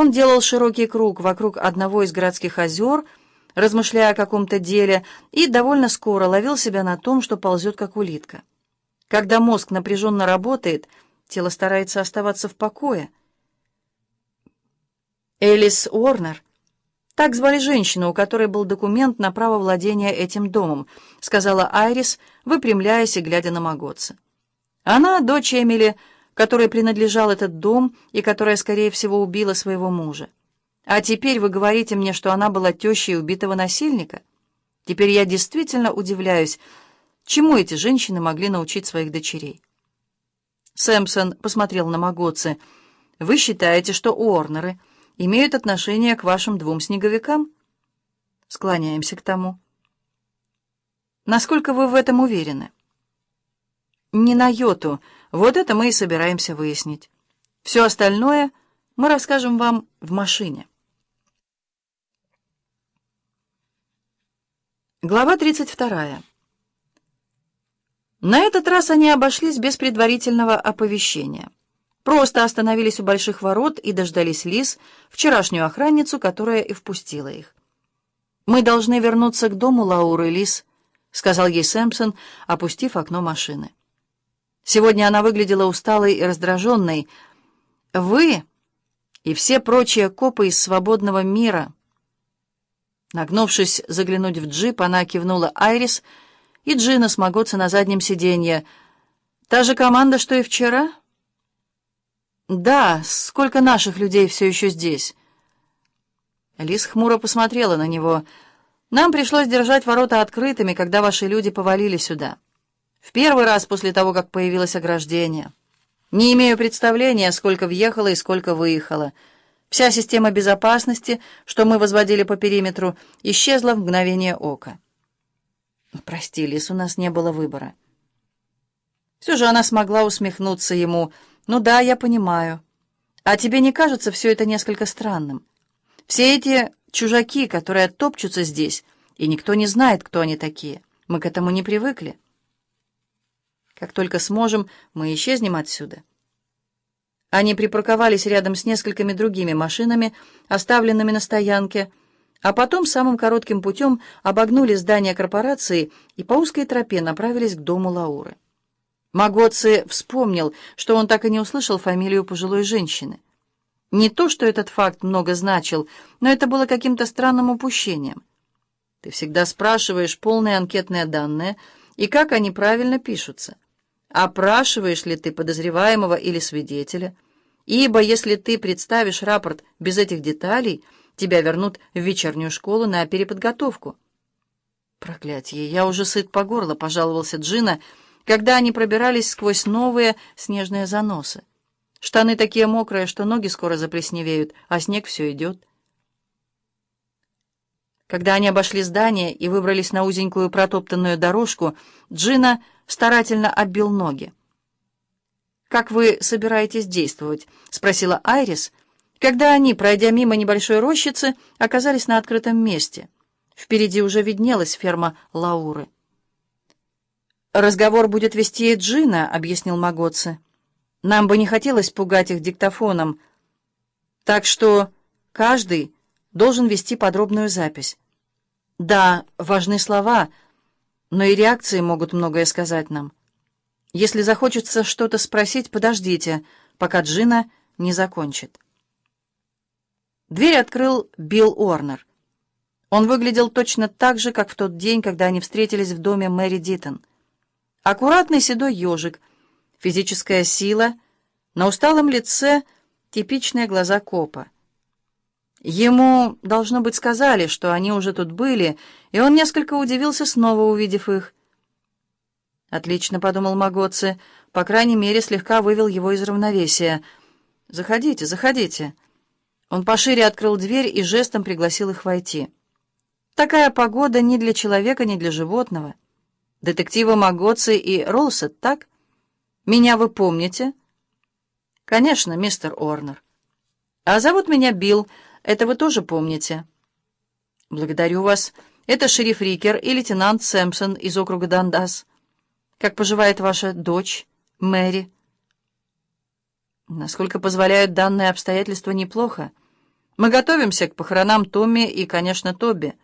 Он делал широкий круг вокруг одного из городских озер, размышляя о каком-то деле, и довольно скоро ловил себя на том, что ползет как улитка. Когда мозг напряженно работает, тело старается оставаться в покое. Элис Уорнер. Так звали женщину, у которой был документ на право владения этим домом, сказала Айрис, выпрямляясь и глядя на Магоца. Она дочь Эмили, которой принадлежал этот дом и которая, скорее всего, убила своего мужа. А теперь вы говорите мне, что она была тещей убитого насильника? Теперь я действительно удивляюсь, чему эти женщины могли научить своих дочерей. Сэмпсон посмотрел на Магоцы. «Вы считаете, что Уорнеры имеют отношение к вашим двум снеговикам?» «Склоняемся к тому». «Насколько вы в этом уверены?» «Не на йоту. Вот это мы и собираемся выяснить. Все остальное мы расскажем вам в машине». Глава 32. На этот раз они обошлись без предварительного оповещения. Просто остановились у больших ворот и дождались Лис, вчерашнюю охранницу, которая и впустила их. «Мы должны вернуться к дому Лауры, Лис», — сказал ей Сэмпсон, опустив окно машины. Сегодня она выглядела усталой и раздраженной. «Вы и все прочие копы из свободного мира». Нагнувшись заглянуть в джип, она кивнула Айрис — и Джина смогутся на заднем сиденье. Та же команда, что и вчера? Да, сколько наших людей все еще здесь? Лис хмуро посмотрела на него. Нам пришлось держать ворота открытыми, когда ваши люди повалили сюда. В первый раз после того, как появилось ограждение. Не имею представления, сколько въехало и сколько выехало. Вся система безопасности, что мы возводили по периметру, исчезла в мгновение ока. Прости, Лис, у нас не было выбора. Все же она смогла усмехнуться ему. Ну да, я понимаю. А тебе не кажется все это несколько странным? Все эти чужаки, которые топчутся здесь, и никто не знает, кто они такие. Мы к этому не привыкли. Как только сможем, мы исчезнем отсюда. Они припарковались рядом с несколькими другими машинами, оставленными на стоянке, а потом самым коротким путем обогнули здание корпорации и по узкой тропе направились к дому Лауры. Магоци вспомнил, что он так и не услышал фамилию пожилой женщины. Не то, что этот факт много значил, но это было каким-то странным упущением. Ты всегда спрашиваешь полные анкетные данные и как они правильно пишутся. Опрашиваешь ли ты подозреваемого или свидетеля? Ибо если ты представишь рапорт без этих деталей — Тебя вернут в вечернюю школу на переподготовку. Проклятье, я уже сыт по горло, пожаловался Джина, когда они пробирались сквозь новые снежные заносы. Штаны такие мокрые, что ноги скоро заплесневеют, а снег все идет. Когда они обошли здание и выбрались на узенькую протоптанную дорожку, Джина старательно оббил ноги. «Как вы собираетесь действовать?» — спросила Айрис, когда они, пройдя мимо небольшой рощицы, оказались на открытом месте. Впереди уже виднелась ферма Лауры. «Разговор будет вести Джина», — объяснил Магоци. «Нам бы не хотелось пугать их диктофоном, так что каждый должен вести подробную запись. Да, важны слова, но и реакции могут многое сказать нам. Если захочется что-то спросить, подождите, пока Джина не закончит». Дверь открыл Билл Уорнер. Он выглядел точно так же, как в тот день, когда они встретились в доме Мэри Диттон. Аккуратный седой ежик, физическая сила, на усталом лице типичные глаза копа. Ему, должно быть, сказали, что они уже тут были, и он несколько удивился, снова увидев их. «Отлично», — подумал Магоци, — по крайней мере, слегка вывел его из равновесия. «Заходите, заходите». Он пошире открыл дверь и жестом пригласил их войти. Такая погода ни для человека, ни для животного. Детективы Магоци и Ролсет, так? Меня вы помните? Конечно, мистер Орнер. А зовут меня Билл, это вы тоже помните. Благодарю вас. Это шериф Рикер и лейтенант Сэмпсон из округа Дандас. Как поживает ваша дочь, Мэри? Насколько позволяют данные обстоятельства, неплохо. Мы готовимся к похоронам Томми и, конечно, Тоби.